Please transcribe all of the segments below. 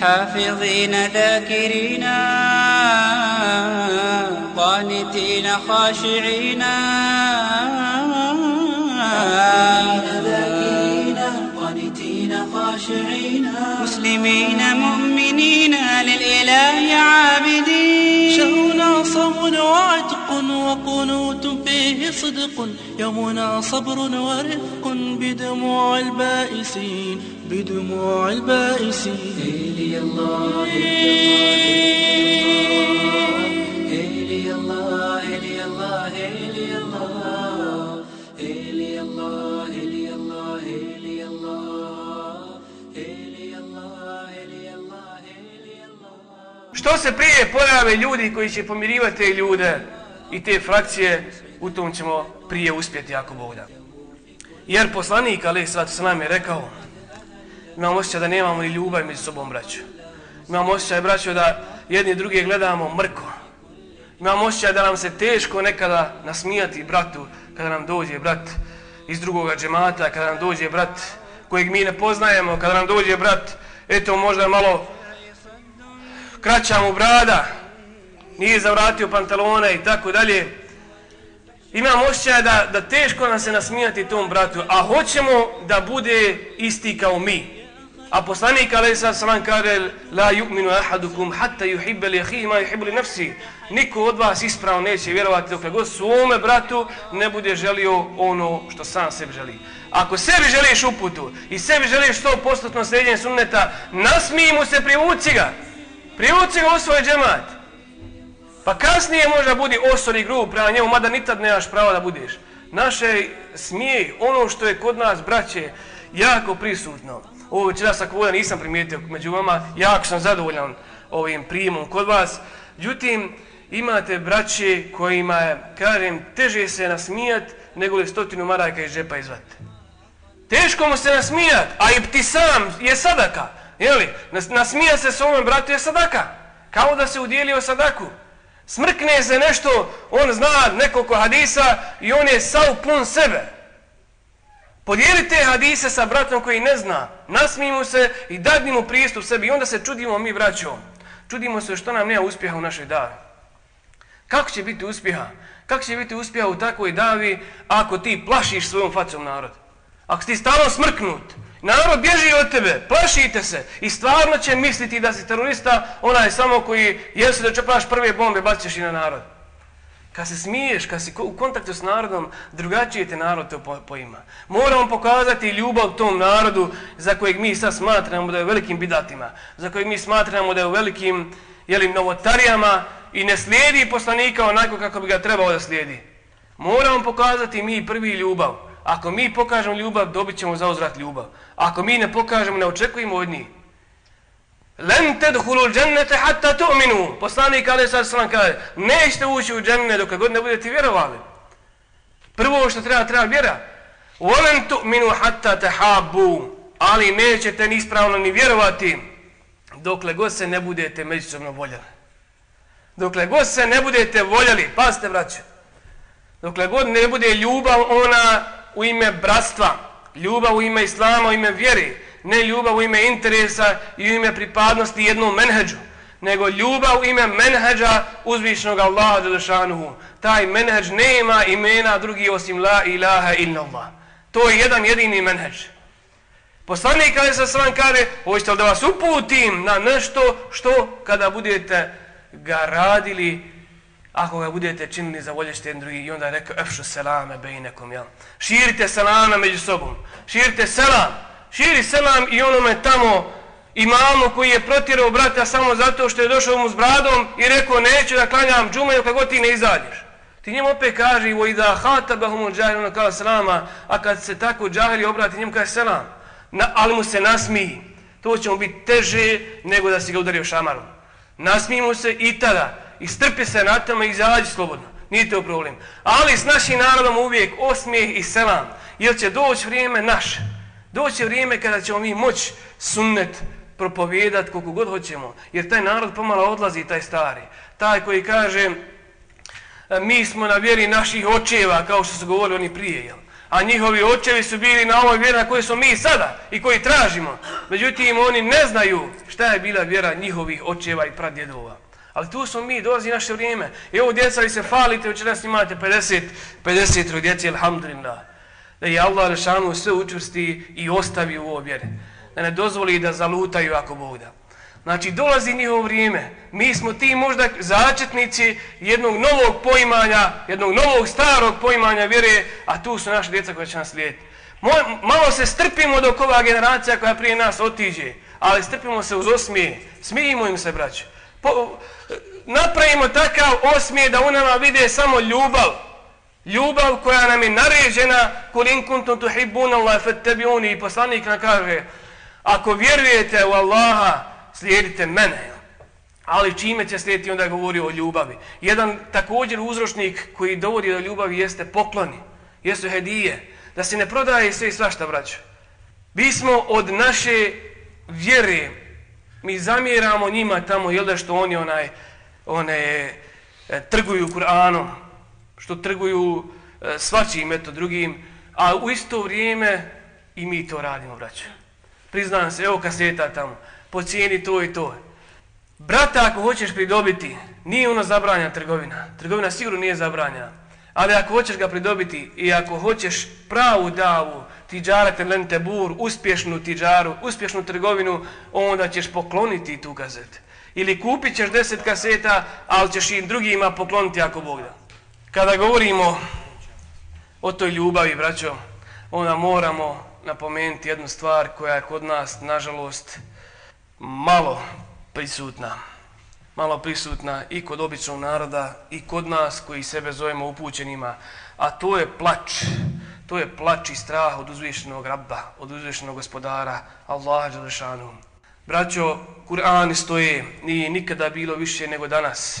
حافظين ذاكرين قانتين خاشعين. مسلمين مؤمنين للإله عابدين. شهرنا صوم وعتق وقنوت فيه صدق. يومنا صبر ورفق بدموع البائسين بدموع البائسين. إلي الله إلي الله إلي الله إلي الله إلي الله إلي الله. Što se prije pojave ljudi koji će pomirivati te ljude i te frakcije, u tom ćemo prije uspjeti jako Bog da. Jer poslanik, ali svat s nam je rekao, imamo osjećaj da nemamo ni ljubav među sobom, braću. Imamo osjećaj, braću, da jedni druge gledamo mrko. Imamo osjećaj da nam se teško nekada nasmijati bratu kada nam dođe brat iz drugoga džemata, kada nam dođe brat kojeg mi ne poznajemo, kada nam dođe brat, eto možda malo kraća mu brada, nije zavratio pantalone i tako dalje. Imam osjećaj da, da teško nam se nasmijati tom bratu, a hoćemo da bude isti kao mi. A poslanik alaih sad salam kaže La yu'minu ahadukum hatta yuhibbe li ahihi ma yuhibbe li nafsi Niko od vas ispravo neće vjerovati dok god svome bratu ne bude želio ono što sam sebi želi. Ako sebi želiš uputu i sebi želiš to postupno sredjenje sunneta, nasmij mu se, privuci ga. Privuci ga u svoj džemat. Pa kasnije možda budi osor i grub prema njemu, mada nitad nemaš pravo da budeš. Naše smije, ono što je kod nas, braće, jako prisutno. Ovo večeras ako voda nisam primijetio među vama, jako sam zadovoljan ovim primom kod vas. Ljutim, imate braće kojima je, kažem, teže se nasmijat nego li stotinu marajka iz džepa izvat. Teško mu se nasmijat, a i ti sam je sadaka. Jeli? Nasmija se svome bratu je sadaka. Kao da se udjelio sadaku. Smrkne se nešto, on zna nekoliko hadisa i on je sav pun sebe. Podijelite hadise sa bratom koji ne zna, nasmijemo se i dadni mu pristup sebi i onda se čudimo mi braćom. Čudimo se što nam nema uspjeha u našoj davi. Kako će biti uspjeha? Kako će biti uspjeha u takvoj davi ako ti plašiš svojom facom narod? Ako ti stalno smrknut, narod bježi od tebe, plašite se i stvarno će misliti da si terorista, onaj samo koji, jesu da čepaš prve bombe, baciš i na narod. Kad se smiješ, kad si u kontaktu s narodom, drugačije te narod to poima. Moramo pokazati ljubav tom narodu za kojeg mi sad smatramo da je velikim bidatima, za kojeg mi smatramo da je u velikim jelim, novotarijama i ne slijedi poslanika onako kako bi ga trebao da slijedi. Moramo pokazati mi prvi ljubav. Ako mi pokažemo ljubav, dobit ćemo za uzrat ljubav. Ako mi ne pokažemo, ne očekujemo od njih. Len tedhulu džennete hatta tu'minu. Poslanik Ali sad sallam kaže, nećete ući u dženne dok god ne budete vjerovali. Prvo što treba, treba vjera. Volen tu'minu hatta tehabu. Ali nećete ni ispravno ni vjerovati dokle god se ne budete međusobno voljeli. Dokle god se ne budete voljeli, pazite braćo, dokle god ne bude ljubav ona u ime bratstva, ljubav u ime islama, u ime vjeri, ne ljubav u ime interesa i u ime pripadnosti jednom menheđu, nego ljubav u ime menheđa uzvišnog Allaha Đelešanuhu. Taj menheđ nema imena drugi osim la ilaha illa Allah. To je jedan jedini menheđ. Poslanik kada se svan kaže, hoćete li da vas uputim na nešto što kada budete ga radili, ako ga budete činili zavolješte jedan drugi, i onda je rekao, efšu selame bejnekom, jel? Širite selama među sobom, širite selam, širi selam i onome tamo imamu koji je protirao brata samo zato što je došao mu s bradom i rekao neću da klanjam džumaju kako ti ne izađeš. Ti njemu opet kaže i da hatabahum džahil ono kao selama, a kad se tako džahili obrati njemu kaže selam, Na, ali mu se nasmiji. To će mu biti teže nego da si ga udario šamarom. Nasmiji mu se i tada. I strpi se na tome i izađi slobodno. Nije to problem. Ali s našim narodom uvijek osmijeh i selam. Jer će doći vrijeme naše. Doće vrijeme kada ćemo mi moć sunnet propovijedat koliko god hoćemo. Jer taj narod pomalo odlazi, taj stari. Taj koji kaže, e, mi smo na vjeri naših očeva, kao što su govorili oni prije. Jel? A njihovi očevi su bili na ovoj vjeri na kojoj smo mi sada i koji tražimo. Međutim, oni ne znaju šta je bila vjera njihovih očeva i pradjedova. Ali tu smo mi, dolazi naše vrijeme. I ovo djeca vi se falite, večeras imate 50, 50 djeci, alhamdulillah. Da je Allah rešanu sve učvrsti i ostavi u ovo vjeri. Da ne dozvoli da zalutaju ako Bog da. Znači, dolazi njihovo vrijeme. Mi smo ti možda začetnici jednog novog poimanja, jednog novog starog poimanja vjere, a tu su naše djeca koja će nas slijediti. Malo se strpimo dok ova generacija koja prije nas otiđe, ali strpimo se uz osmije. Smijimo im se, braću. Po, napravimo takav osmije da u nama vide samo ljubav. Ljubav koja nam je naređena kulin kuntum tuhibbun Allah fattabi'uni i poslanik nam kaže ako vjerujete u Allaha slijedite mene. Ali čime će slijediti, onda govori o ljubavi. Jedan također uzročnik koji dovodi do ljubavi jeste pokloni, jesu hedije, da se ne prodaje sve i svašta, vraća. Mi smo od naše vjere, mi zamjeramo njima tamo, jel da što oni onaj, one, e, trguju Kur'anom, što trguju e, svačim, eto, drugim, a u isto vrijeme i mi to radimo, braćo. Priznam se, evo kaseta tamo po cijeni to i to. Brata, ako hoćeš pridobiti, nije ono zabranja trgovina. Trgovina sigurno nije zabranja. Ali ako hoćeš ga pridobiti i ako hoćeš pravu davu, tiđarete lente bur, uspješnu tiđaru, uspješnu trgovinu, onda ćeš pokloniti tu gazetu. Ili kupit ćeš deset kaseta, ali ćeš i drugima pokloniti ako Bog da. Kada govorimo o toj ljubavi, braćo, onda moramo napomenuti jednu stvar koja je kod nas, nažalost, malo prisutna. Malo prisutna i kod običnog naroda i kod nas koji sebe zovemo upućenima. A to je plač. To je plač i strah od uzvišenog rabba, od uzvišenog gospodara, Allaha Đelešanu. Braćo, Kur'ani stoje, nije nikada bilo više nego danas.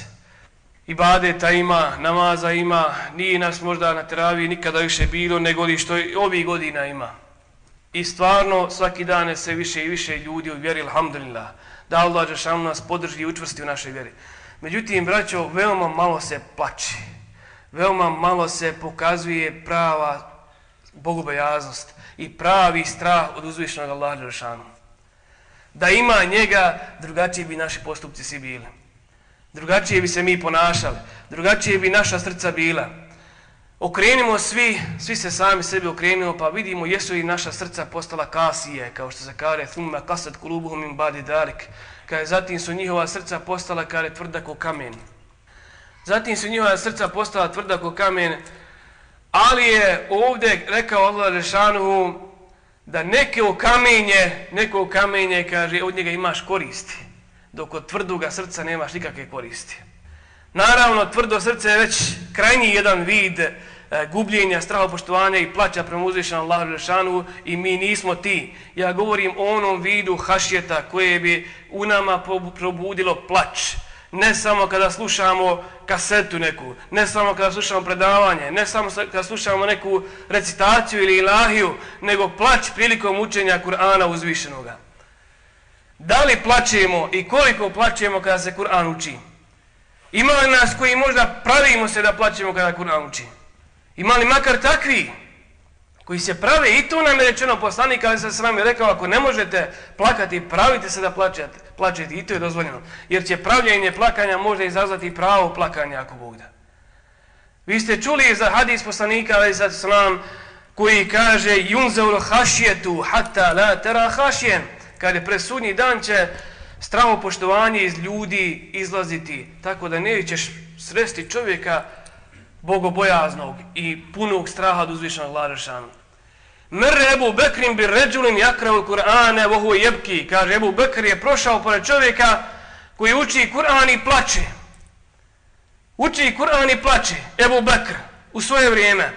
Ibadeta ima, namaza ima, nije nas možda na teravi nikada više bilo nego li što ovih godina ima. I stvarno svaki dan se više i više ljudi u vjeri, alhamdulillah, da Allah Žešanu nas podrži i učvrsti u našoj vjeri. Međutim, braćo, veoma malo se plači. Veoma malo se pokazuje prava bogobojaznost i pravi strah od uzvišenog Allaha Đešanu. Da ima njega, drugačije bi naši postupci svi bili. Drugačije bi se mi ponašali. Drugačije bi naša srca bila. Okrenimo svi, svi se sami sebi okrenimo, pa vidimo jesu i naša srca postala kasije, kao što se kare, thumma kasat kulubuhum im badi dalik, kada zatim su njihova srca postala kare tvrda ko kamen. Zatim su njihova srca postala tvrda ko kamen, ali je ovdje rekao Allah Rešanuhu, da neke okamenje, kamenje, neko okamenje, kamenje, kaže, od njega imaš koristi, dok od tvrduga srca nemaš nikakve koristi. Naravno, tvrdo srce je već krajnji jedan vid e, gubljenja, strahopoštovanja i plaća prema uzvišenom Allahu Žešanu i mi nismo ti. Ja govorim o onom vidu hašjeta koje bi u nama probudilo plać. Ne samo kada slušamo kasetu neku, ne samo kada slušamo predavanje, ne samo kada slušamo neku recitaciju ili ilahiju, nego plać prilikom učenja Kur'ana uzvišenoga. Da li plaćemo i koliko plaćemo kada se Kur'an uči? Ima li nas koji možda pravimo se da plaćemo kada Kur'an uči? Ima li makar takvi koji se prave i to nam je rečeno poslanik, ali sam s vami rekao, ako ne možete plakati, pravite se da plaćate, plaćete i to je dozvoljeno. Jer će pravljenje plakanja možda izazvati pravo plakanja ako Bog da. Vi ste čuli za hadis poslanika, ali sad s nam, koji kaže, junzeul hašjetu hatta la tera hašjen, kada je presudnji dan će stramo poštovanje iz ljudi izlaziti, tako da nećeš sresti čovjeka bogobojaznog i punog straha od uzvišenog Larašanu. Mr. Ebu Bekrim bi ređulin jakravu Kur'ane vohu jebki. Kaže, Ebu Bekr je prošao pored čovjeka koji uči Kur'an i plače. Uči Kur'an i plače. Ebu Bekr u svoje vrijeme.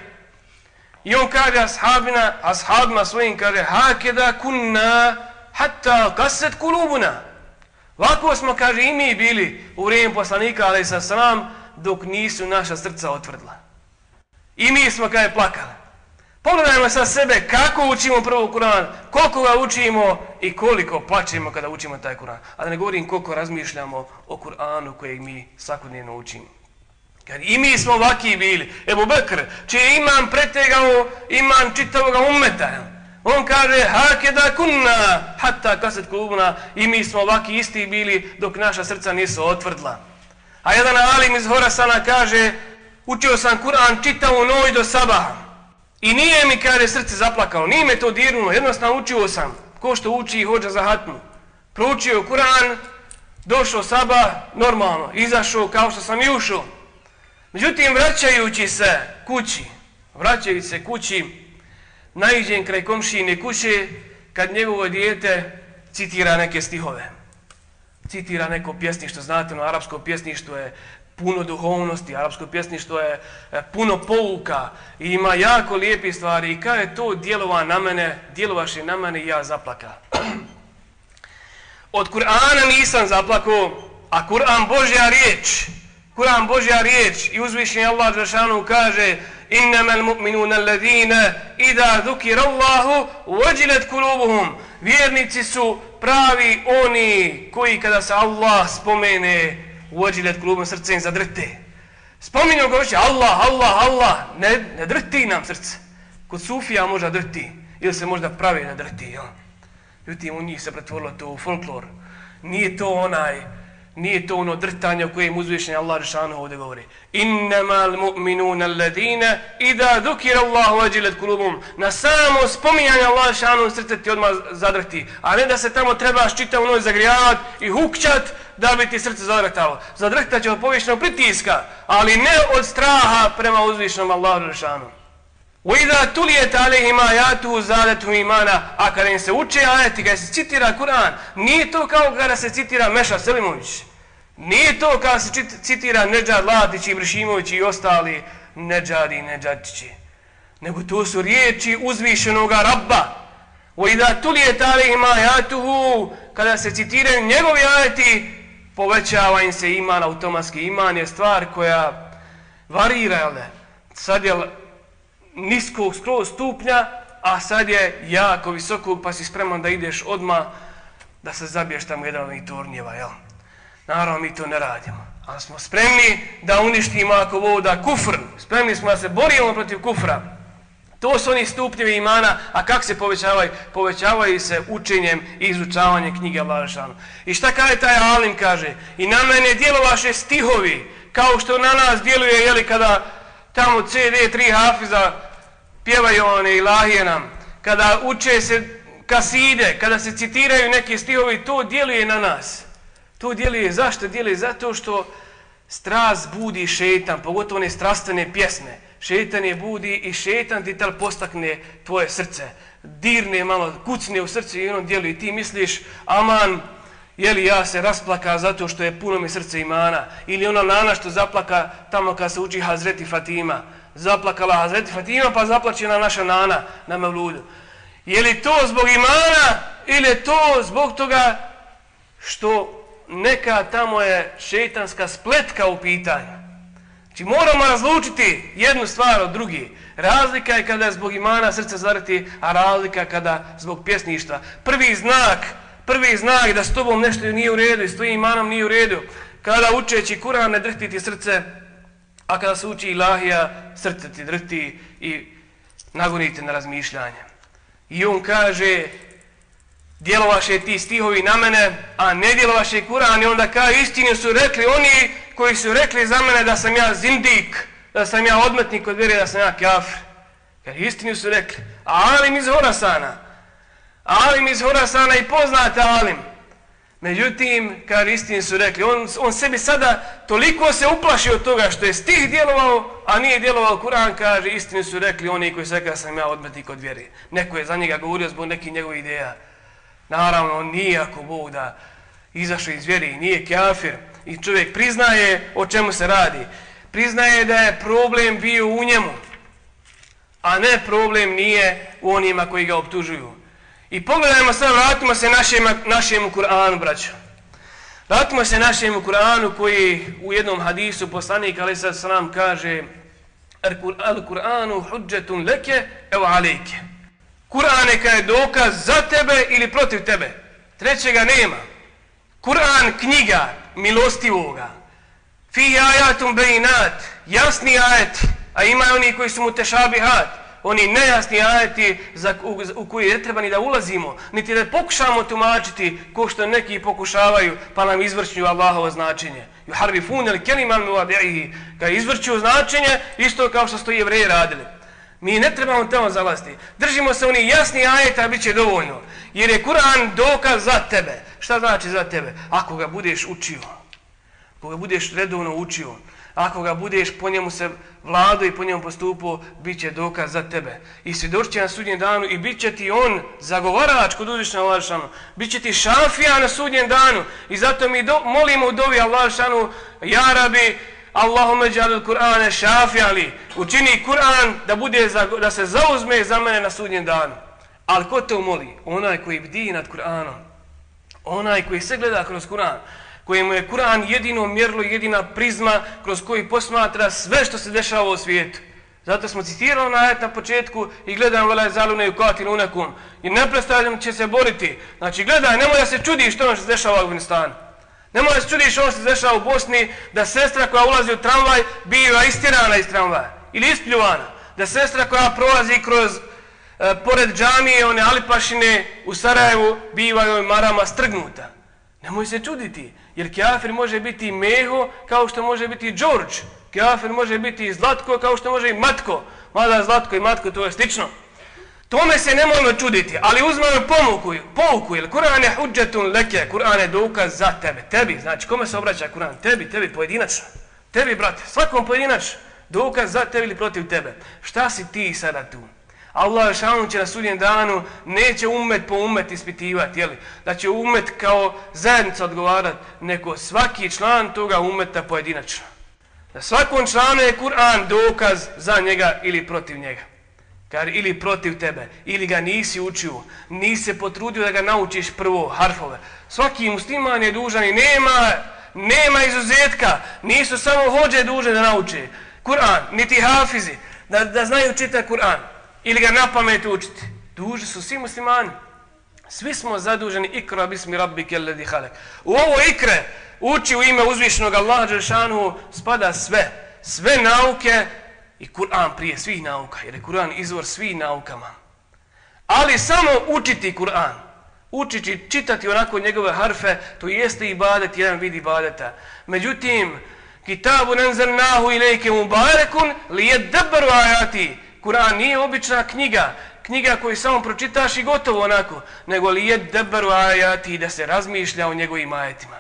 I on kaže ashabina, ashabima svojim kaže, hakeda kunna hatta kaset kulubuna. Lako smo, kaže, i mi bili u vrijeme poslanika, ali sa sram, dok nisu naša srca otvrdla. I mi smo, kaže, plakali. Pogledajmo sa sebe kako učimo prvo Kur'an, koliko ga učimo i koliko plaćemo kada učimo taj Kur'an. A da ne govorim koliko razmišljamo o Kur'anu kojeg mi svakodnevno učimo. Jer i mi smo ovaki bili. Ebu Bekr, čiji imam pretegao imam čitavog umeta. On kaže, hake da kunna, hatta kaset klubuna, i mi smo ovaki isti bili dok naša srca nisu otvrdla. A jedan alim iz Horasana kaže, učio sam Kur'an čitavu noć do sabaha. I nije mi, kaže, srce zaplakalo, nije me to dirnulo, jednostavno učio sam, ko što uči i hođa za hatmu. Proučio Kur'an, došao saba, normalno, izašao kao što sam i ušao. Međutim, vraćajući se kući, vraćajući se kući, naiđen kraj komšine kuće, kad njegovo dijete citira neke stihove. Citira neko pjesništvo, znate, no, arapsko pjesništvo je puno duhovnosti, arapsko pjesništvo je e, puno pouka i ima jako lijepi stvari i kada je to djelova na mene, djelovaše na mene i ja zaplaka. Od Kur'ana nisam zaplako, a Kur'an Božja riječ, Kur'an Božja riječ i uzvišnji Allah Žešanu kaže innama al-mu'minuna alladhina idha dhukira Allahu wajilat qulubuhum vjernici su pravi oni koji kada se Allah spomene uođilet klubom srce im zadrte spominju ga više, Allah Allah Allah ne, ne drti nam srce kod sufija možda drti ili se možda pravi ne drti ja. ljutim u njih se pretvorilo to u folklor nije to onaj nije to ono drtanje o kojem uzvišenje Allah Rešanu ovdje govori. Innama al-mu'minuna alladine idha dhukira Allahu wajilat kulubum. Na samo spominjanje Allah Rešanu srce ti odmah zadrti. A ne da se tamo trebaš čitav noć zagrijavat i hukćat da bi ti srce zadrtalo. Zadrtat će od povišnog pritiska, ali ne od straha prema uzvišenom Allah Rešanu. وَإِذَا تُلِيَتَ عَلَيْهِمَا آيَاتُهُ زَادَتْهُمْ إِيمَانًا A kada im se uče ajeti, kada se citira Kur'an, nije to kao kada se citira Meša Selimović. Nije to kao se citira Neđad Latić i Bršimović i ostali Neđadi i Neđadčići. Nego to su riječi uzvišenog Rabba. وَإِذَا تُلِيَتَ عَلَيْهِمَا آيَاتُهُ Kada se citiraju njegovi ajeti, povećava im se iman, automatski iman je stvar koja varira, jel Sad je niskog skroz stupnja, a sad je jako visokog, pa si spreman da ideš odma da se zabiješ tamo jedan od tornjeva, jel? Naravno, mi to ne radimo. Ali smo spremni da uništimo ako voda kufr. Spremni smo da se borimo protiv kufra. To su oni stupnjevi imana, a kak se povećavaju? Povećavaju se učenjem i izučavanjem knjige Allahšanu. I šta kaže taj Alim kaže? I na mene djelovaše stihovi, kao što na nas djeluje, jeli, kada tamo CD3 Hafiza pjevaju one ilahije nam, kada uče se kaside, kada se citiraju neki stihovi, to djeluje na nas. To djeluje, zašto djeluje? Zato što strast budi šetan, pogotovo one strastvene pjesme. Šetan je budi i šetan ti tal postakne tvoje srce. Dirne malo, kucne u srce i ono djeluje. Ti misliš, aman, je li ja se rasplaka zato što je puno mi srce imana. Ili ona nana što zaplaka tamo kad se uči Hazreti Fatima zaplakala Hazreti Fatima, pa zaplaće na naša nana, na Mevludu. Je li to zbog imana ili je to zbog toga što neka tamo je šeitanska spletka u pitanju? Znači moramo razlučiti jednu stvar od drugi. Razlika je kada je zbog imana srce zarati, a razlika kada zbog pjesništva. Prvi znak, prvi znak da s tobom nešto nije u redu i s tvojim imanom nije u redu, kada učeći Kur'an ne drhti ti srce, A kada se uči ilahija, srce ti drhti i nagonite na razmišljanje. I on kaže, djelovaše ti stihovi na mene, a ne djelovaše Kur'an. I onda kao istinu su rekli oni koji su rekli za mene da sam ja zindik, da sam ja odmetnik od vjere, da sam ja kafir. Jer istinu su rekli. A Alim iz Horasana. Alim iz Horasana i poznate Alim. Međutim, kad istini su rekli, on, on sebi sada toliko se uplašio od toga što je stih djelovao, a nije djelovao Kur'an, kaže, istini su rekli oni koji se kada sam ja odmetnik od vjeri. Neko je za njega govorio zbog nekih njegovih ideja. Naravno, on nije ako Bog da izašao iz vjeri, nije kafir. I čovjek priznaje o čemu se radi. Priznaje da je problem bio u njemu, a ne problem nije u onima koji ga optužuju. I pogledajmo sad, vratimo se našem, našem Kur'anu, braćo. Vratimo se našem Kur'anu koji u jednom hadisu poslanik ali sad sam kaže Al-Kur'anu hudžetun leke evo alejke. Kur'an neka je dokaz za tebe ili protiv tebe. Trećega nema. Kur'an knjiga milostivoga. fi ajatum bejinat, jasni ajet, a ima oni koji su mu tešabihat, oni nejasni ajeti za, u, u koji ne treba ni da ulazimo, niti da pokušamo tumačiti ko što neki pokušavaju, pa nam izvrćuju Allahovo značenje. Juharrifun ili keliman mi vadihi, izvrću izvrćuju značenje, isto kao što su to jevreji radili. Mi ne trebamo tamo zalasti. Držimo se oni jasni ajeta, bit će dovoljno. Jer je Kur'an dokaz za tebe. Šta znači za tebe? Ako ga budeš učio. Ako ga budeš redovno učio ako ga budeš po njemu se vlado i po njemu postupo, bit će dokaz za tebe. I svjedočit će na sudnjem danu i bit će ti on zagovarač kod uđeš na Allahšanu. Bit će ti šafija na sudnjem danu. I zato mi do, molimo u dovi Allah Jarabi, Jarabi, Allahume džalil Kur'ane šafijali. Učini Kur'an da, bude za, da se zauzme za mene na sudnjem danu. Ali ko te umoli? Onaj koji bdi nad Kur'anom. Onaj koji se gleda kroz Kur'an kojemu je Kur'an jedino mjerlo, jedina prizma kroz koji posmatra sve što se dešava u svijetu. Zato smo citirali na ajet na početku i gledam vela zalune u kati lunakum. I neprestavljam će se boriti. Znači gledaj, nemoj da se čudiš što ono što se dešava u Afganistanu. Nemoj možeš se čudiš ono što se dešava u Bosni, da sestra koja ulazi u tramvaj biva istirana iz tramvaja. Ili ispljuvana. Da sestra koja prolazi kroz e, pored džamije, one alipašine u Sarajevu, biva joj marama strgnuta. Nemoj se čuditi. Jer kafir može biti meho kao što može biti George. Kafir može biti i zlatko kao što može i matko. Mada zlatko i matko to je slično. Tome se ne možemo čuditi, ali uzmemo pomuku, pouku, ili Kur'an je huđetun leke, Kur'an je dokaz za tebe, tebi, znači kome se obraća Kur'an, tebi, tebi pojedinačno, tebi brate, svakom pojedinačno, dokaz za tebe ili protiv tebe. Šta si ti sada tu? Allah šalun će na sudnjem danu neće umet po umet ispitivati, jeli? da će umet kao zajednica odgovarat, neko svaki član toga umeta pojedinačno. Da svakom članu je Kur'an dokaz za njega ili protiv njega. Kar ili protiv tebe, ili ga nisi učio, nisi se potrudio da ga naučiš prvo harfove. Svaki musliman je dužan i nema, nema izuzetka, nisu samo hođe duže da nauče Kur'an, niti hafizi, da, da znaju čitati Kur'an ili ga na pamet učiti. Duži su svi muslimani. Svi smo zaduženi ikra bismi rabbi kelledi halek. U ovo ikre uči u ime uzvišnog Allaha Đeršanu spada sve. Sve nauke i Kur'an prije svih nauka. Jer je Kur'an izvor svih naukama. Ali samo učiti Kur'an. Učiti, čitati onako njegove harfe, to jeste ibadet, jedan vid ibadeta. Međutim, kitabu nenzernahu ilike mubarakun li je debru ajati. Kur'an nije obična knjiga, knjiga koju samo pročitaš i gotovo onako, nego li je debaru ajati da se razmišlja o njegovim ajetima.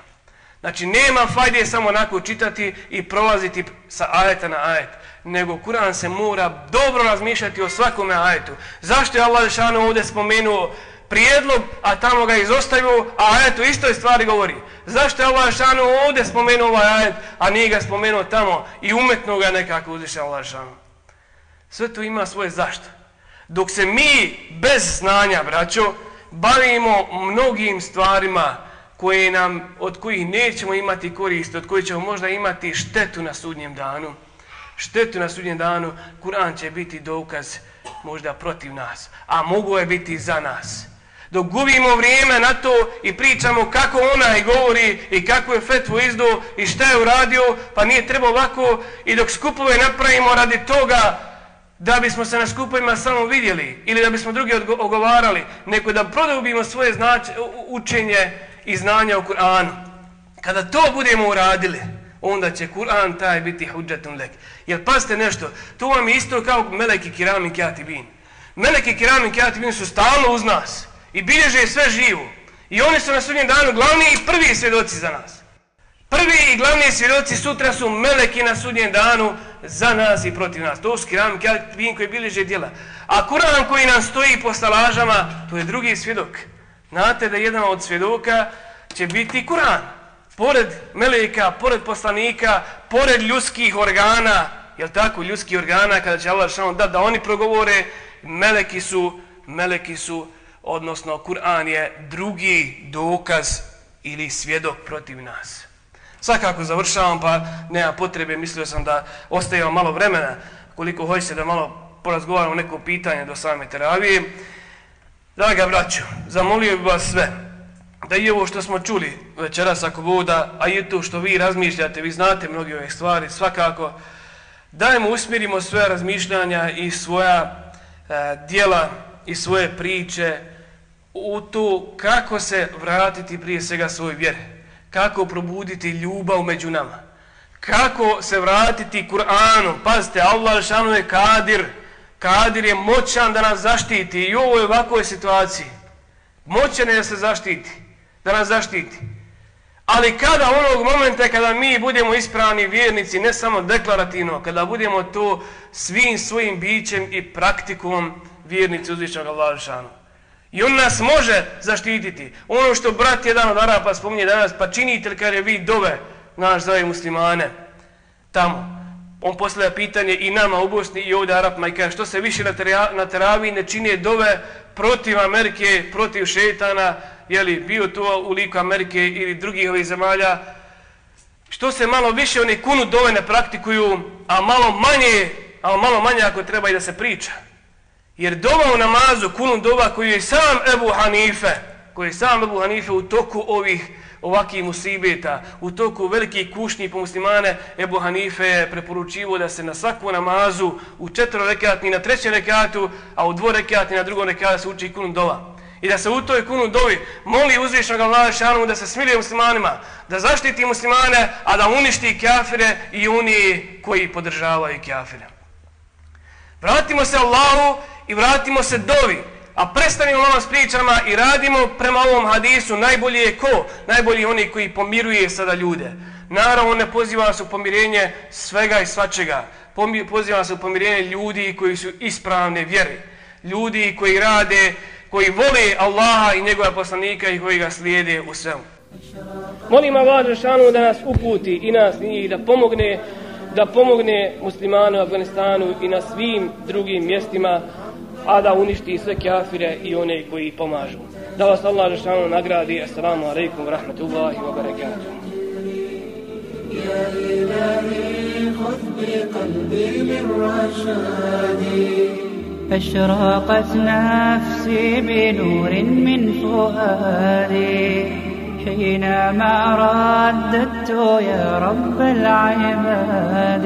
Znači, nema fajde samo onako čitati i prolaziti sa ajeta na ajet, nego Kur'an se mora dobro razmišljati o svakome ajetu. Zašto je Allah Žešanu ovdje spomenuo prijedlog, a tamo ga izostavio, a ajet istoj stvari govori? Zašto je Allah Žešanu ovdje spomenuo ovaj ajet, a nije ga spomenuo tamo i umetno ga nekako uzviše Allah Žešanu? Sve to ima svoje zašto. Dok se mi bez znanja, braćo, bavimo mnogim stvarima koje nam, od kojih nećemo imati korist, od kojih ćemo možda imati štetu na sudnjem danu, štetu na sudnjem danu, Kur'an će biti dokaz možda protiv nas, a mogu je biti za nas. Dok gubimo vrijeme na to i pričamo kako onaj govori i kako je fetvu izdo i šta je uradio, pa nije treba ovako i dok skupove napravimo radi toga, da bismo se na skupovima samo vidjeli ili da bismo drugi ogovarali, neko da produbimo svoje znač, učenje i znanja o Kur'anu. Kada to budemo uradili, onda će Kur'an taj biti huđetun lek. Jer pazite nešto, to vam je isto kao meleki kirami kjatibin. Meleki kirami kjatibin su stalno uz nas i bilježe sve živo. I oni su na sudnjem danu glavni i prvi svjedoci za nas. Prvi i glavni svjedoci sutra su meleki na sudnjem danu za nas i protiv nas. To su kiram, kjatibin koji bilježe djela. A Kur'an koji nam stoji po stalažama, to je drugi svjedok. Znate da jedan od svjedoka će biti Kur'an. Pored meleka, pored poslanika, pored ljudskih organa, jel tako, ljudskih organa, kada će Allah što da, da oni progovore, meleki su, meleki su, odnosno Kur'an je drugi dokaz ili svjedok protiv nas. Svakako završavam, pa nema potrebe, mislio sam da ostaje malo vremena, koliko hoćete da malo porazgovaramo neko pitanje do same teravije. Draga braćo, zamolio bih vas sve da i ovo što smo čuli večeras ako voda, a i to što vi razmišljate, vi znate mnogi ove stvari, svakako, dajmo, usmirimo svoje razmišljanja i svoja e, dijela i svoje priče u to kako se vratiti prije svega svoj vjer, kako probuditi ljubav među nama, kako se vratiti Kur'anom, pazite, Allah šanu je kadir, kadir je moćan da nas zaštiti i u ovoj ovakvoj situaciji, moćan je da se zaštiti, da nas zaštiti. Ali kada onog momenta kada mi budemo ispravni vjernici, ne samo deklarativno, kada budemo to svim svojim bićem i praktikom vjernici uzvišnog Allahšanu. I on nas može zaštititi. Ono što brat jedan od Arapa spominje danas, pa činite li kada je vi dove, naš zove muslimane, tamo. On postavlja pitanje i nama u Bosni i ovdje Arapima i kaže što se više na na teravi ne čine dove protiv Amerike, protiv šetana, jeli, bio to u liku Amerike ili drugih ovih zemalja, što se malo više oni kunu dove ne praktikuju, a malo manje, a malo manje ako treba i da se priča. Jer dova u namazu, kunu dova koju je sam Ebu Hanife, koji je sam Ebu Hanife u toku ovih ovakvih musibeta, u toku velikih kušnji po muslimane, Ebu Hanife je preporučivo da se na svaku namazu u četiri rekatni na trećem rekatu, a u dvo rekatni na drugom rekatu se uči kunu dova. I da se u toj kunu dovi moli uzvišnog Allaha šanu da se smilije muslimanima, da zaštiti muslimane, a da uništi kafire i oni koji podržavaju kafire. Vratimo se Allahu i vratimo se dovi, a prestanimo malo s pričama i radimo prema ovom hadisu, najbolji je ko? Najbolji oni koji pomiruje sada ljude. Naravno ne poziva se u pomirenje svega i svačega, poziva se u pomirenje ljudi koji su ispravne vjere. ljudi koji rade koji vole Allaha i njegova poslanika i koji ga slijede u svemu. Molim Allah Žešanu da nas uputi i nas i da pomogne da pomogne muslimanu u Afganistanu i na svim drugim mjestima, a da uništi sve kafire i one koji pomažu. Da vas Allah Žešanu nagradi. Assalamu alaikum wa rahmatullahi wa barakatuh. يا إلهي خذ بقلبي للرشاد أشرقت نفسي بنور من فؤادي حينما رددت يا رب العباد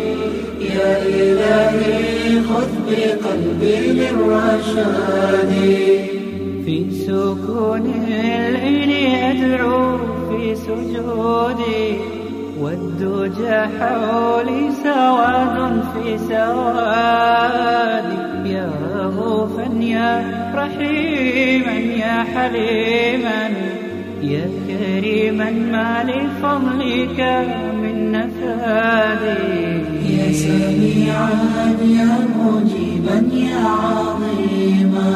يا إلهي خذ بقلبي للرشاد. في سكون العين أدعو في سجودي والدجى حولي سواد في سوادي. يا رغوفا يا رحيما يا حليما يا كريما ما لفضلك يا مجيبا يا عظيما.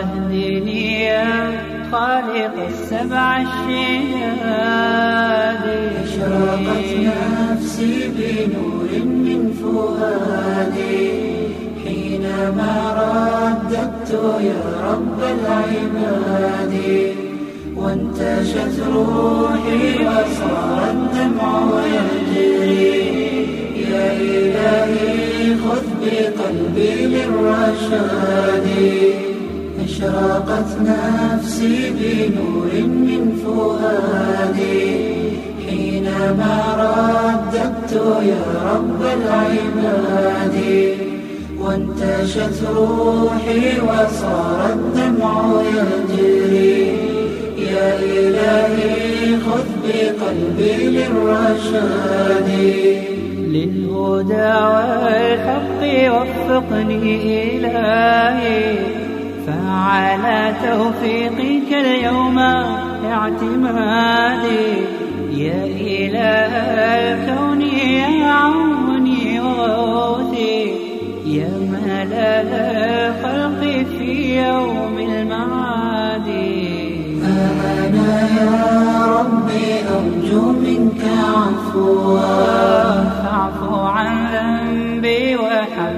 اهدني يا خالق السبع الشهاد أشرقت نفسي بنور من فؤادي. حينما رددت يا رب العباد. وانتشت روحي وصار الدمع يجري. يا إلهي خذ بقلبي للرشاد أشرقت نفسي بنور من فؤادي. حينما رددت يا رب العباد. وانتشت روحي وصار الدمع يجري. يا إلهي خذ بقلبي للرشاد للهدى والحق وفقني إلهي. فعلى توفيقك اليوم اعتمادي. يا إله الكون يا عوني وغوثي يا ملأ الخلق في يوم المعاد أنا منك عفوا فاعف عن ذنبي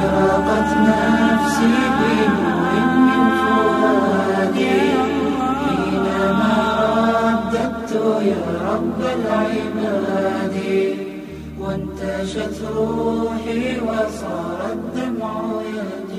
أشرقت نفسي بنور من فؤادي. حينما رددت يا رب العباد وانتشت روحي وصار الدمع يجري